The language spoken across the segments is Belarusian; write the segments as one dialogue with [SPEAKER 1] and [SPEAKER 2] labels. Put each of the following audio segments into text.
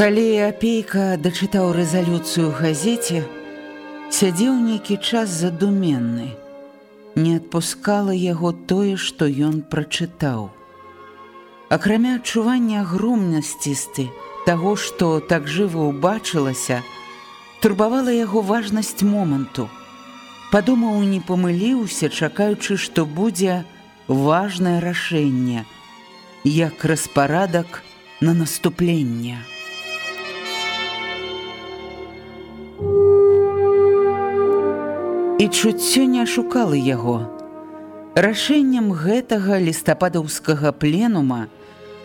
[SPEAKER 1] Калі апейка дачытаў рэзалюцыю газеце, сядзеў нейкі час задуменны. Не адпускала яго тое, што ён прачытаў. Акрамя адчування агромнасцісты таго, што так жыва ўбачылася, турбавала яго важнасць моманту. Падумаў, не памыліўся, чакаючы, што будзе важнае рашэнне, як распарадак на наступленне. І чуццё не шукала яго. Рашэннем гэтага лістападаўскага пленума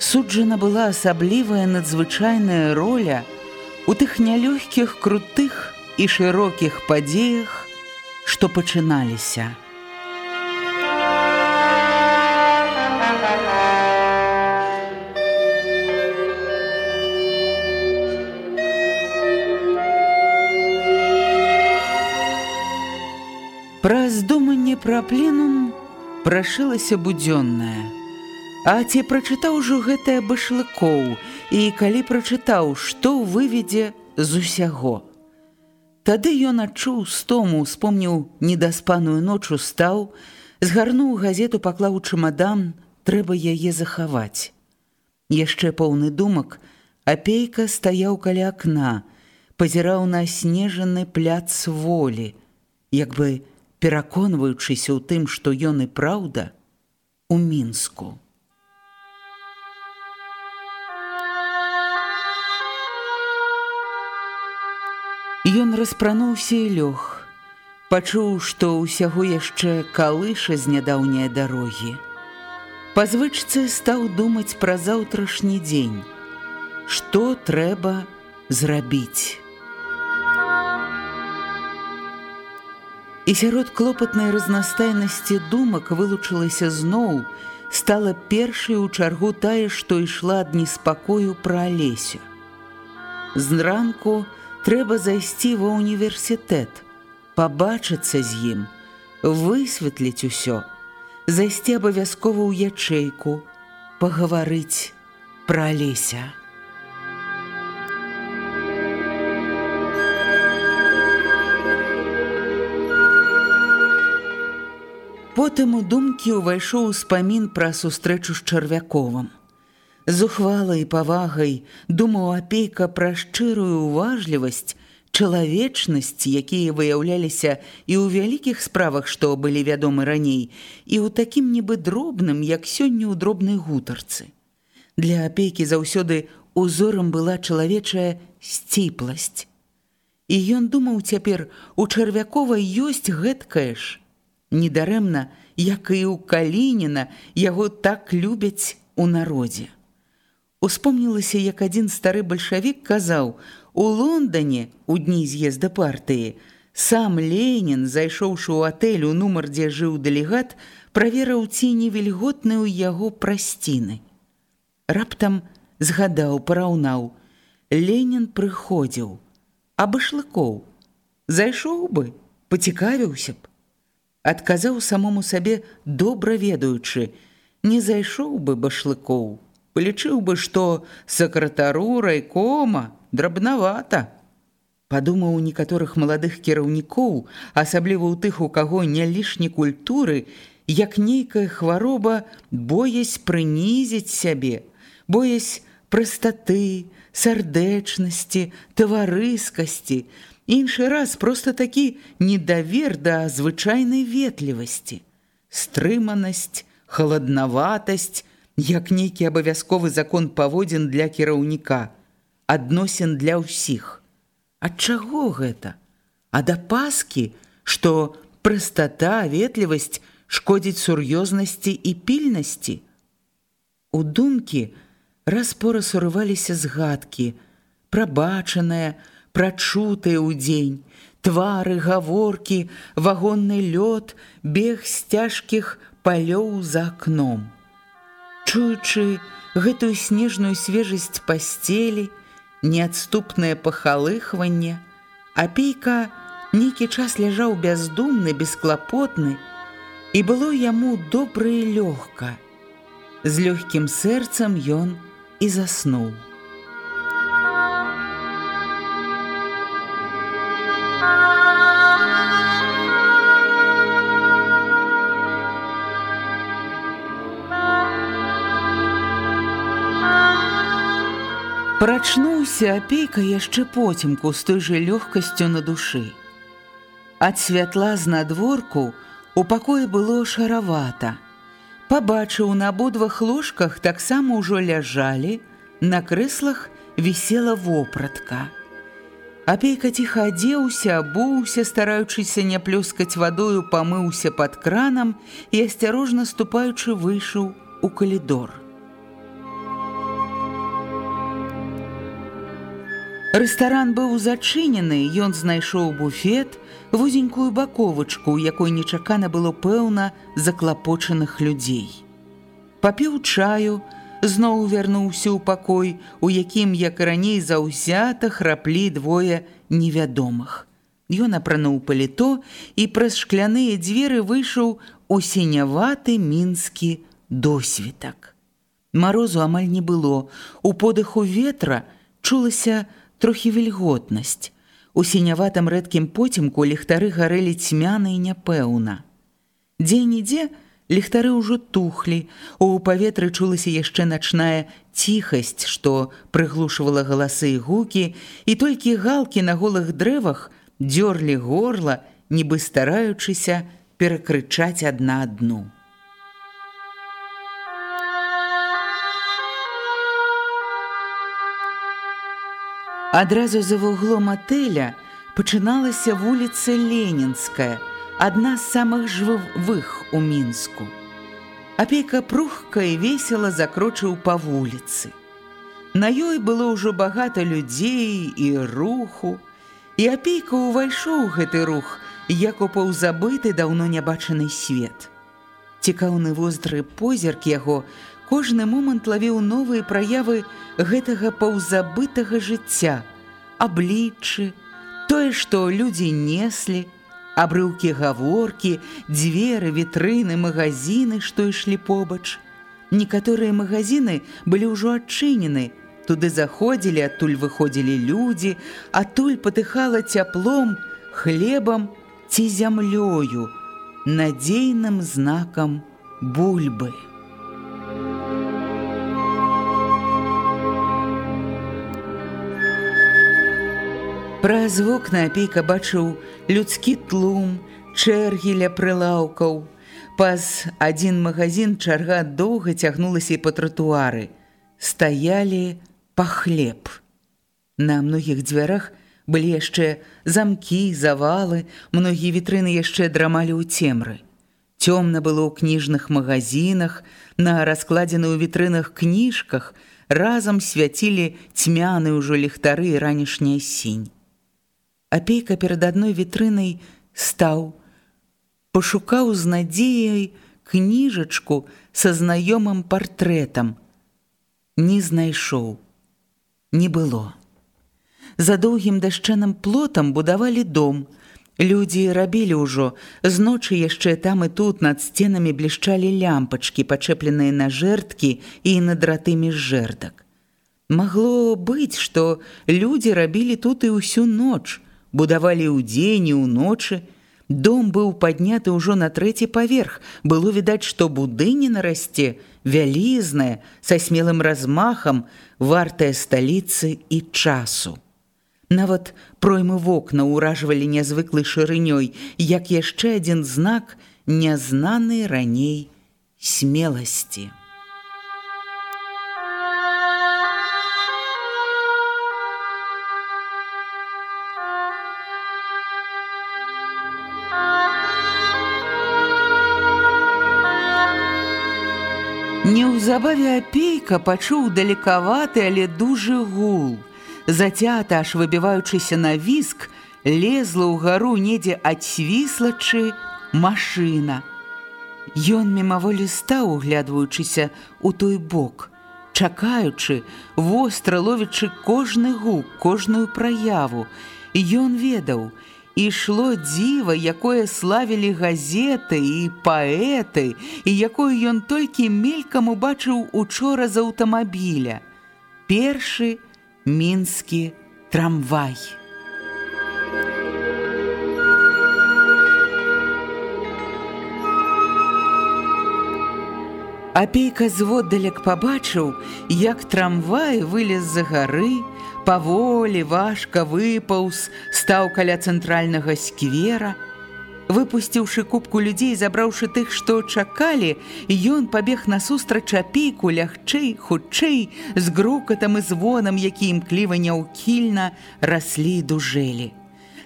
[SPEAKER 1] суджана была асаблівая надзвычайная роля у тых нялёгкіх крутых і шырокіх падзеях, што пачыналіся. Праз думанне пра пленум прашылася будзённая. А ці прачытаў ужо гэтае башлыкоў і калі прачытаў, што выведзе з усяго. Тады ён адчуў стому, успомніў недаспаную ночу стаў, згарнуў газету, паклаў чамадан, трэба яе захаваць. Яшчэ поўны думак, апейка стаяў каля акна, пазіраў на снежаны пляц волі, як бы, пераконваючыся ў тым, што ён і праўда у мінску. Ён распрануўся і лёг, пачуў, што ўсяго яшчэ калыша з нядаўняй дарогі. Па звычцы стаў думаць пра заўтрашні дзень, што трэба зрабіць. І сярод клопатнай разнастайнасці думак вылучылася зноў, стала першай у чаргу тая, што ішла ад неспакою пра алесю. Зранку трэба зайсці ва універсітэт, пабачыцца з ім, высветліць усё, зайсці абавязкова ў ячэйку, пагаварыць пра алеся. Потым у думкі ўвайшоў успамін пра сустрэчу з чарвяковым. Зухвалай павагай думаў апейка пра шчырую уважлівасць, чалавечнасць, якія выяўляліся і ў вялікіх справах, што былі вядомы раней, і ў такім нібы дробным, як сёння ў дробнай гутарцы. Для апейкі заўсёды узорам была чалавечая сціпласць. І ён думаў цяпер у чарвякова ёсць гэткае ж, недарэмна, як і ў Калініна яго так любяць у народзе. Успомнілася, як адзін стары бальшавік казаў: у Лондоне у дні з'езда партыі сам Ленін, зайшоўшы ў атэль у нумар, дзе жыў дэлегат, праверыў ці не вільготны ў яго прасціны. Раптам згадаў, параўнаў: Ленін прыходзіў, а башлыкоў зайшоў бы, пацікавіўся б адказаў самому сабе добра ведаючы, не зайшоў бы башлыкоў, палічыў бы, што сакратару райкома драбнавата. Падумаў у некаторых маладых кіраўнікоў, асабліва ў тых, у каго не лішні культуры, як нейкая хвароба боясь прынізіць сябе, боясь прастаты, сардэчнасці, таварыскасці, Іншы раз проста такі недавер да звычайнай ветлівасці, стрыманасць, халаднаватасць, як нейкі абавязковы закон паводзін для кіраўніка, адносін для ўсіх. Ад чаго гэта? Ад апаскі, што прастата, ветлівасць шкодзіць сур'ёзнасці і пільнасці. У думкі раз-пораз урываліся згадкі, прабачаныя, прачутыя ў дзень, твары, гаворкі, вагонны лёд, бег з цяжкіх палёў за акном. Чуючы гэтую снежную свежасць пасцелі, неадступнае пахалыхванне, апейка нейкі час ляжаў бяздумны, бесклапотны, і было яму добра і лёгка. З лёгкім сэрцам ён і заснуў. Прачнуўся апейка яшчэ потемку з той жа лёгкасцю на душы. Ад святла з надворку у пакоі было шаравата. Пабачыў на абодвах ложках таксама ўжо ляжалі, на крэслах вісела вопратка. Апейка ціха адзеўся, абуўся, стараючыся не плёскаць вадою, памыўся пад кранам і асцярожна ступаючы выйшаў у калідор. Рэстаран быў зачынены, ён знайшоў буфет, вузенькую баковачку, у якой нечакана было пэўна заклапочаных людзей. Папіў чаю, зноў вярнуўся ў пакой, у якім, як раней заўзята, храплі двое невядомых. Ён апрануў паліто і праз шкляныя дзверы выйшаў у сіняваты мінскі досвітак. Марозу амаль не было, у подыху ветра чулася, трохі вільготнасць. У сіняватым рэдкім поцемку ліхтары гарэлі цьмяна і няпэўна. Дзе-нідзе ліхтары ўжо тухлі, у паветры чулася яшчэ начная ціхасць, што прыглушвала галасы і гукі, і толькі галкі на голых дрэвах дзёрлі горла, нібы стараючыся перакрычаць адна адну. Адразу за вуглом атэля пачыналася вуліца Ленінская, адна з самых жывых у мінску. Апейка прухка і весела закрочыў па вуліцы. На ёй было ўжо багата людзей і руху, і апейка ўвайшоў гэты рух, як у паўзабыты даўно нябачаны свет. Цікаўны востры позірк яго кожны момант лавіў новыя праявы гэтага паўзабытага жыцця, абліччы, тое, што людзі неслі, абрыўкі гаворкі, дзверы, вітрыны, магазіны, што ішлі побач. Некаторыя магазіны былі ўжо адчынены, туды заходзілі, адтуль выходзілі людзі, адтуль патыхала цяплом, хлебам ці зямлёю, надзейным знакам бульбы. Праз вокна апейка бачыў людскі тлум, чэргі ля прылаўкаў. Паз адзін магазин чарга доўга цягнулася і па тратуары. Стаялі па хлеб. На многіх дзвярах былі яшчэ замкі, завалы, многія вітрыны яшчэ драмалі ў цемры. Цёмна было ў кніжных магазинах, на раскладзены ў вітрынах кніжках разам свяцілі цьмяны ўжо ліхтары і ранішняя сінь. Апейка перад адной вітрынай стаў, пашукаў з надзеяй кніжачку са знаёмым партрэтам. Не знайшоў, не было. За доўгім дашчаным плотам будавалі дом. Людзі рабілі ўжо, з ночы яшчэ там і тут над сценамі блішчалі лямпачкі, пачэпленыя на жэрткі і над ратымі з жэрдак. Магло быць, што людзі рабілі тут і ўсю ноч, будавалі ўдзень і ўночы. Дом быў падняты ўжо на трэці паверх. Было відаць, што будыніна расце, вялізная, са смелым размахам, вартая сталіцы і часу. Нават проймы вокна ўражвалі нязвыклай шырынёй, як яшчэ адзін знак нязнанай раней смеласці. Неўзабаве апейка пачуў далекаваты, але дужы гул. Зацята, аж выбіваючыся на віск, лезла ўгару недзе адцвіслачы машына. Ён мімаволі стаў, углядваючыся ў той бок, чакаючы, востра ловячы кожны гук, кожную праяву. Ён ведаў, ішло дзіва, якое славілі газеты і паэты, і якое ён толькі мелькам убачыў учора з аўтамабіля. Першы мінскі трамвай. Апейка зводдалек пабачыў, як трамвай вылез за гары, паволі важка выпаўз, стаў каля цэнтральнага сквера. Выпусціўшы кубку людзей, забраўшы тых, што чакалі, ён пабег насустрач апейку лягчэй, хутчэй, з грукатам і звонам, які імкліва няўкільна раслі дужэлі.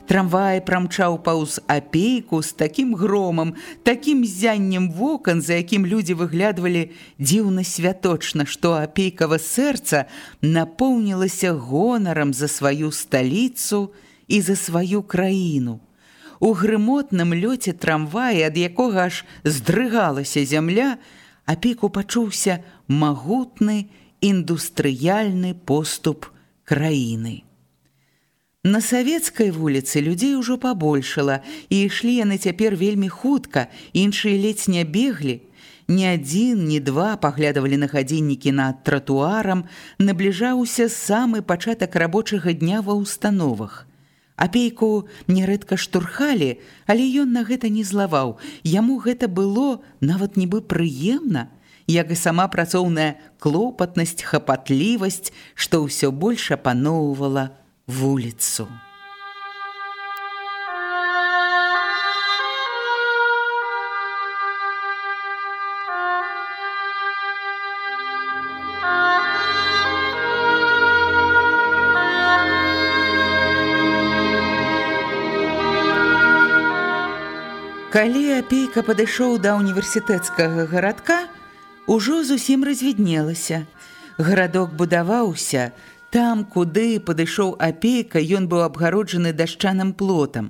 [SPEAKER 1] Трамвай прамчаў паўз апейку з такім громам, такім зяннем вокон, за якім людзі выглядвалі дзіўна святочна, што апейкава сэрца напоўнілася гонарам за сваю сталіцу і за сваю краіну. У грымотным лёце трамвая, ад якога аж здрыгалася зямля, апейку пачуўся магутны індустрыяльны поступ краіны. На савецкай вуліцы людзей ужо пабольшала, і ішлі яны цяпер вельмі хутка, іншыя ледзь не беглі. Ні адзін, ні два паглядавалі на гадзіннікі над тратуарам, набліжаўся самы пачатак рабочага дня ва ўстановах. Апейку нярэдка штурхалі, але ён на гэта не злаваў. Яму гэта было нават нібы прыемна, як і сама працоўная клопатнасць, хапатлівасць, што ўсё больш апаноўвала вуліцу. Калі апейка падышоў да універсітэцкага гарадка, ужо зусім развіднелася. Гарадок будаваўся, Там, куды падышоў апейка, ён быў абгароджаны дашчаным плотам.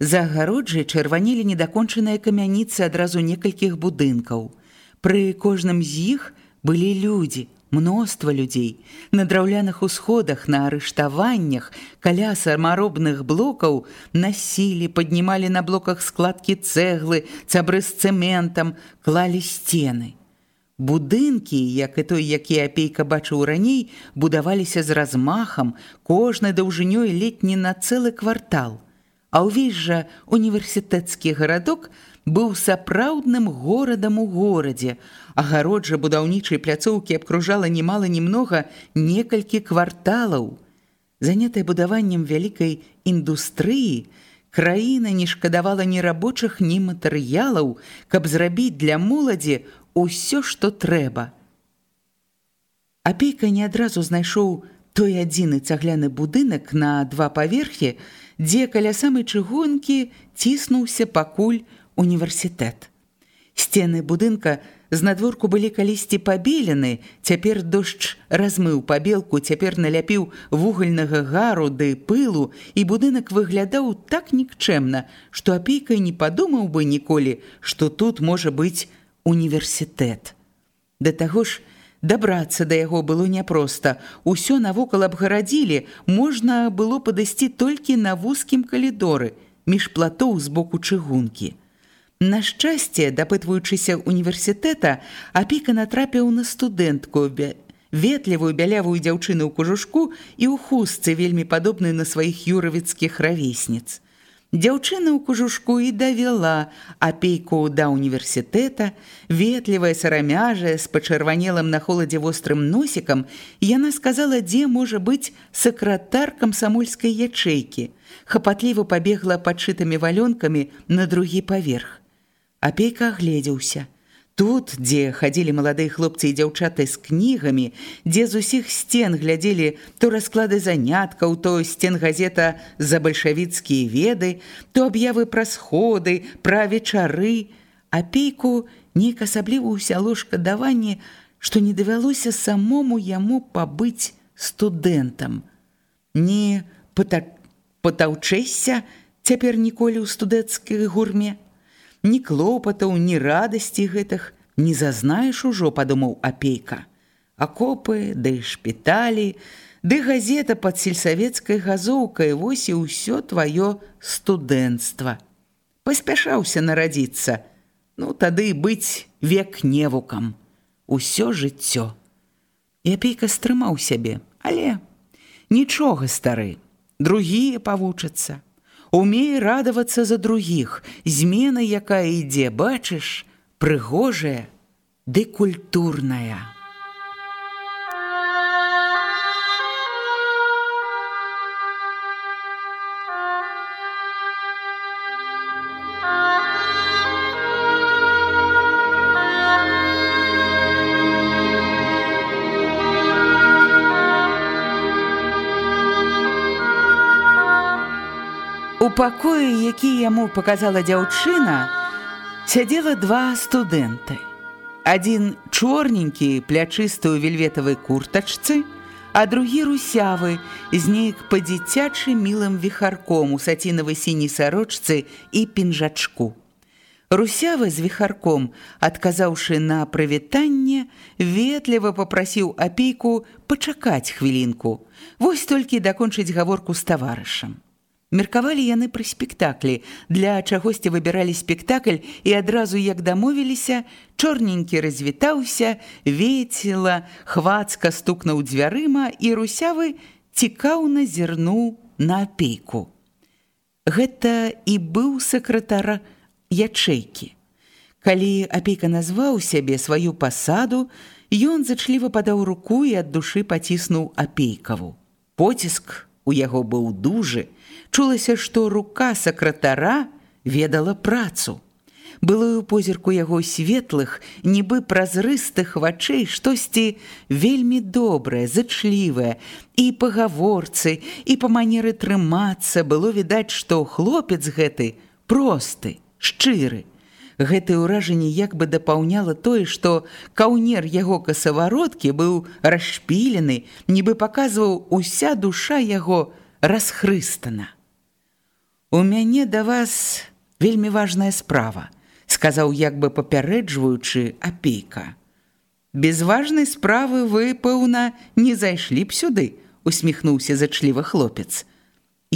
[SPEAKER 1] За агароджай чырванілі недакончаныя камяніцы адразу некалькіх будынкаў. Пры кожным з іх былі людзі, мноства людзей. На драўляных усходах, на арыштаваннях, каля самаробных блокаў насілі, паднімалі на блоках складкі цэглы, цабры з цэментам, клалі сцены. Будынкі, як і той, які апейка бачыў раней, будаваліся з размахам, кожнай даўжынёй летні на цэлы квартал. А ўвесь жа універсітэцкі гарадок быў сапраўдным горадам у горадзе. Агароджа будаўнічай пляцоўкі абкружала немала немнога некалькі кварталаў. Занятая будаваннем вялікай індустрыі, краіна не шкадавала ні рабочых, ні матэрыялаў, каб зрабіць для моладзі ўсё, што трэба. Апейка не адразу знайшоў той адзіны цагляны будынак на два паверхі, дзе каля самай чыгункі ціснуўся пакуль універсітэт. Сцены будынка з надворку былі калісьці пабелены, цяпер дождж размыў пабелку, цяпер наляпіў вугальнага гару ды пылу, і будынак выглядаў так нікчэмна, што апейка не падумаў бы ніколі, што тут можа быць універсітэт. Да таго ж, дабрацца да яго было няпроста. Усё навокал абгарадзілі, можна было падысці толькі на вузкім калідоры, між платоў з боку чыгункі. На шчасце, дапытваючыся універсітэта, апіка натрапіў на студэнтку, ветлівую бялявую дзяўчыну ў кужушку і ў хустцы вельмі падобную на сваіх юравіцкіх равесніц. Дзяўчына ў кужушку і давяла апейку да універсітэта, ветлівая сарамяжая з пачырванелым на холадзе вострым носікам, яна сказала, дзе можа быць сакратар камсамольскай ячэйкі. Хапатліва пабегла падшытымі валёнкамі на другі паверх. Апейка агледзеўся – Тут, дзе хадзілі маладыя хлопцы і дзяўчаты з кнігамі, дзе з усіх сцен глядзелі то расклады заняткаў, то сцен газета за бальшавіцкія веды, то аб'явы пра сходы, пра вечары, апейку нейк асабліва ўсяло шкадаванне, што не давялося самому яму пабыць студэнтам. Не патаўчэйся цяпер ніколі ў студэнцкай гурме ні клопатаў, ні радасці гэтых не зазнаеш ужо, падумаў апейка. Акопы, ды да шпіталі, ды газета пад сельсавецкай газоўкай вось і ўсё тваё студэнцтва. Паспяшаўся нарадзіцца, ну тады быць век невукам, усё жыццё. І апейка стрымаў сябе, але нічога стары, другія павучацца умей радавацца за другіх, змена, якая ідзе, бачыш, прыгожая ды культурная. Пакоі, які яму паказала дзяўчына, сядзела два студэнты. Адзін чорненькі, плячысты ў вельветавай куртачцы, а другі русявы з нейк па-дзіцячы мілым віхарком у сацінавай сіняй сарочцы і пінжачку. Русявы з віхарком, адказаўшы на прывітанне, ветліва папрасіў апейку пачакаць хвілінку, вось толькі дакончыць гаворку з таварышам. Меркавалі яны пры спектаклі. Для чагосьці выбіралі спектакль і адразу, як дамовіліся, чорненькі развітаўся, вецела, хвацка стукнуў дзвярыма і русявы цікаўна зірнуў на апейку. Гэта і быў сакратар ячэйкі. Калі апейка назваў сябе сваю пасаду, ён зачліва падаў руку і ад душы паціснуў апейкаву. Поціск у яго быў дужы, чулася, што рука сакратара ведала працу. Было ў позірку яго светлых, нібы празрыстых вачэй штосьці вельмі добрае, зачлівае, і па гаворцы, і па манеры трымацца было відаць, што хлопец гэты просты, шчыры. Гэтае ўражанне як бы дапаўняла тое, што каўнер яго касавароткі быў расшпілены, нібы паказваў уся душа яго расхрыстана. У мяне да вас вельмі важная справа, сказаў як бы папярэджваючы апейка. Без важнай справы вы, пэўна, не зайшлі б сюды, усміхнуўся зачліва хлопец.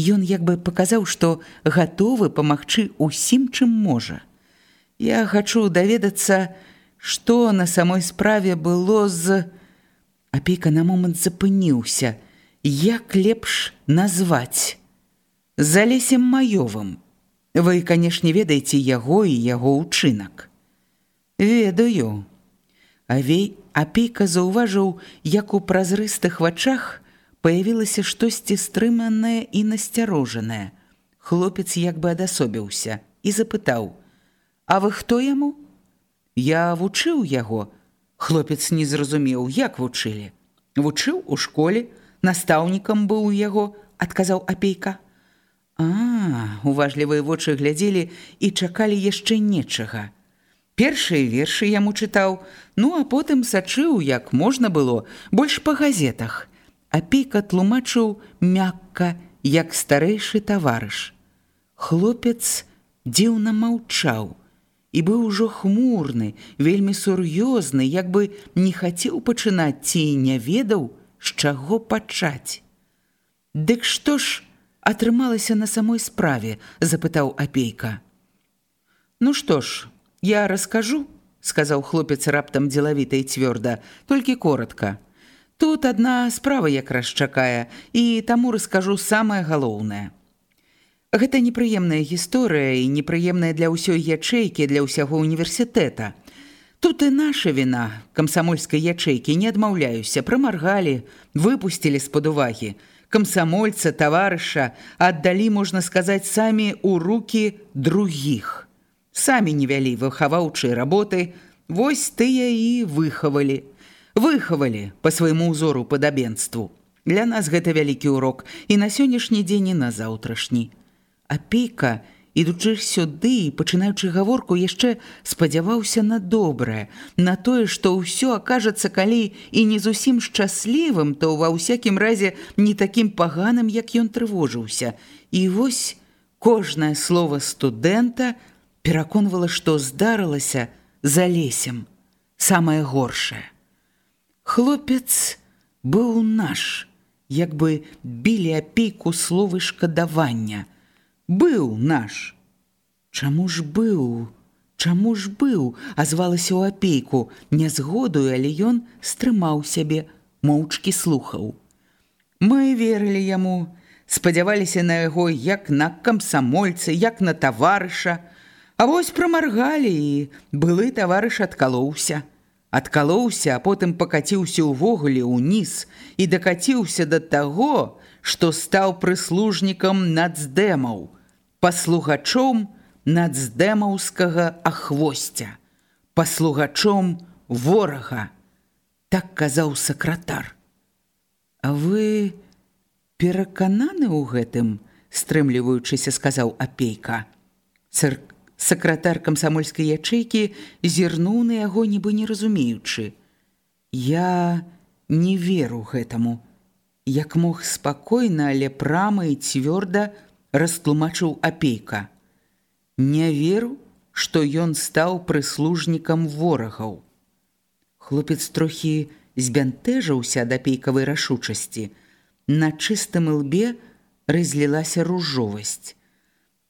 [SPEAKER 1] Ён як бы паказаў, што гатовы памагчы усім, чым можа. Я хачу даведацца, што на самой справе было з апейка на момант запыніўся, як лепш назваць за лесем маёвым. Вы, канешне, ведаеце яго і яго ўчынак. Ведаю. Авей апейка заўважыў, як у празрыстых вачах паявілася штосьці стрыманае і насцярожанае. Хлопец як бы адасобіўся і запытаў: « А вы хто яму? Я вучыў яго. Хлопец не зразумеў, як вучылі. Вучыў у школе, настаўнікам быў у яго, адказаў апейка. А, уважлівыя вочы глядзелі і чакалі яшчэ нечага. Першыя вершы яму чытаў, ну а потым сачыў, як можна было, больш па газетах. Апейка тлумачыў мякка, як старэйшы таварыш. Хлопец дзіўна маўчаў і быў ужо хмурны, вельмі сур'ёзны, як бы не хацеў пачынаць ці не ведаў, з чаго пачаць. Дык што ж, атрымалася на самой справе запытаў апейка. Ну што ж я раскажу сказаў хлопец раптам дзелавіта і цвёрда толькі коротко тут адна справа якраз чакае і таму раскажу самае галоўнае Гэта непрыемная гісторыя і непрыемная для ўсёй ячэйкі для ўсяго універсітэта. Тут і наша віна камсамольскай ячэйкі не адмаўляюся, прамаргалі, выпусцілі з-пад увагі. Камсамольца, таварыша аддалі, можна сказаць, самі ў рукі другіх. Самі не вялі выхаваўчыя работы, вось тыя і выхавалі. Выхавалі па свайму ўзору падабенству. Для нас гэта вялікі ўрок і на сённяшні дзень і на заўтрашні. Апейка – ідучы сюды і пачынаючы гаворку яшчэ спадзяваўся на добрае на тое што ўсё акажацца калі і не зусім шчаслівым то ва ўсякім разе не такім паганым як ён трывожыўся. І вось кожнае слово студэнта пераконвала што здарылася за лесем самае горшае. Хлопец быў наш як бы білі апейку словы шкадавання – быў наш. Чаму ж быў? Чаму ж быў? азвалася ў апейку, не згодую, але ён стрымаў сябе, моўчкі слухаў. Мы верылі яму, спадзяваліся на яго як на камсамольцы, як на таварыша. А вось прамаргалі і былы таварыш адкалоўся. Адкалоўся, а потым пакаціўся ўвогуле ўніз і дакаціўся да таго, што стаў прыслужнікам нацдэмаў паслугачом нацдэмаўскага ахвосця, паслугачом ворага, так казаў сакратар. А вы перакананы ў гэтым, стрымліваючыся сказаў апейка. Цыр... Сакратар камсамольскай ячэйкі зірнуў на яго нібы не разумеючы. Я не веру гэтаму. Як мог спакойна, але прама і цвёрда растлумачыў апейка. Не веру, што ён стаў прыслужнікам ворагаў. Хлопец трохі збянтэжыўся ад апейкавай рашучасці. На чыстым лбе разлілася ружовасць.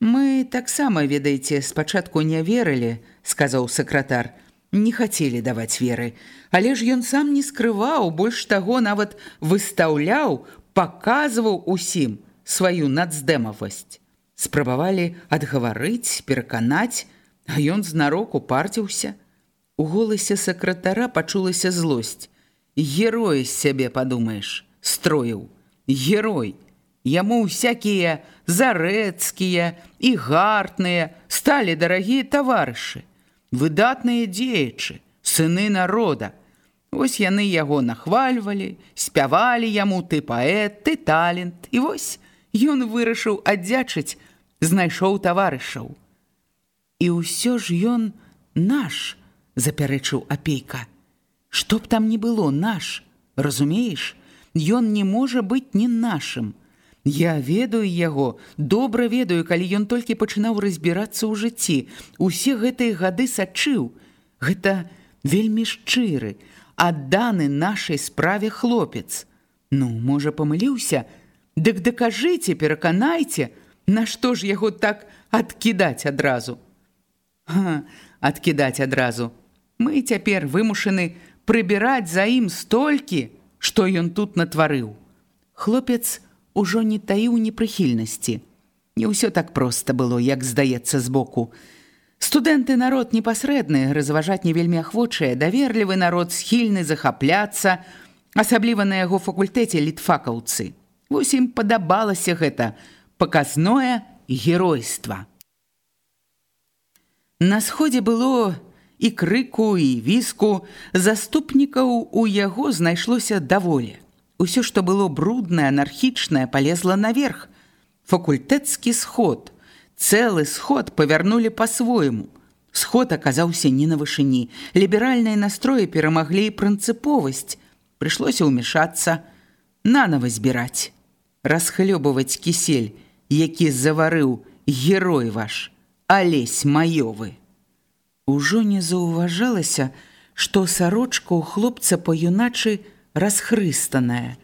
[SPEAKER 1] Мы таксама, ведаеце, спачатку не верылі, сказаў сакратар, не хацелі даваць веры, але ж ён сам не скрываў, больш таго нават выстаўляў, паказваў усім, сваю нацдэмавасць. Спрабавалі адгаварыць, пераканаць, а ён знароку парціўся. У голасе сакратара пачулася злосць. Герой з сябе падумаеш, строіў, герой. Яму ўсякія зарэцкія і гартныя сталі дарагія таварышы, выдатныя дзеячы, сыны народа. Вось яны яго нахвальвалі, спявалі яму ты паэт, ты талент і вось ён вырашыў аддзячыць, знайшоў таварышаў. І ўсё ж ён наш, запярэчыў апейка. Што б там не было наш, разумееш, Ён не можа быць не нашым. Я ведаю яго, добра ведаю, калі ён толькі пачынаў разбірацца ў жыцці. Усе гэтыя гады сачыў. Гэта вельмі шчыры, адданы нашай справе хлопец. Ну, можа, памыліўся, Дык дакажыце, пераканайце, нашто ж яго так адкідаць адразу. Га, адкідаць адразу. Мы цяпер вымушаны прыбіраць за ім столькі, што ён тут натварыў. Хлопец ужо не таіў непрыхільнасці. Не ўсё так проста было, як здаецца збоку. Студэнты народ непасрэдны, разважаць не вельмі ахвочыя, даверлівы народ схільны захапляцца, асабліва на яго факультэце літфакаўцы. Вось ім падабалася гэта паказное геройства. На сходзе было і крыку і віску заступнікаў у яго знайшлося даволі. Усё, што было бруднае, анархічнае, палезла наверх. Факультэцкі сход, цэлы сход павярнулі па-свойму. Сход аказаўся не на вышыні. Ліберальныя настроі перамаглі прынцыповасць. Прыйшлося ўмешацца, нанова збіраць расхлёбываць кісель, які заварыў герой ваш, алесь маёвы. Ужо не заўважалася, што сарочка ў хлопца па-юначы расхрыстаная.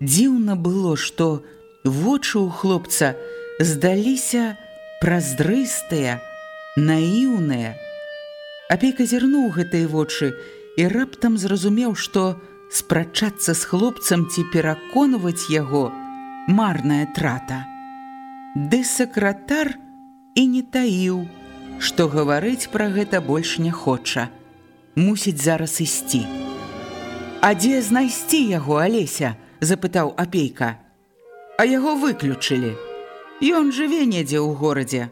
[SPEAKER 1] Дзіўна было, што вочы ў хлопца здаліся праздрыстыя, наіўныя. Апейка зірнуў гэтыя вочы і раптам зразумеў, што спрачацца з хлопцам ці пераконваць яго, марная трата. Ды сакратар і не таіў, што гаварыць пра гэта больш не хоча. Мусіць зараз ісці. А дзе знайсці яго алеся? запытаў апейка. А яго выключылі. Ён жыве недзе ў горадзе.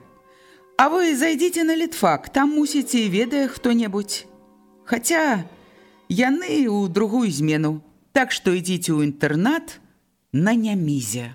[SPEAKER 1] А вы зайдзіце на літфак, там мусіце і ведае хто-небудзь. Хаця яны ў другую змену, так што ідзіце ў інтэрнат на нямізе.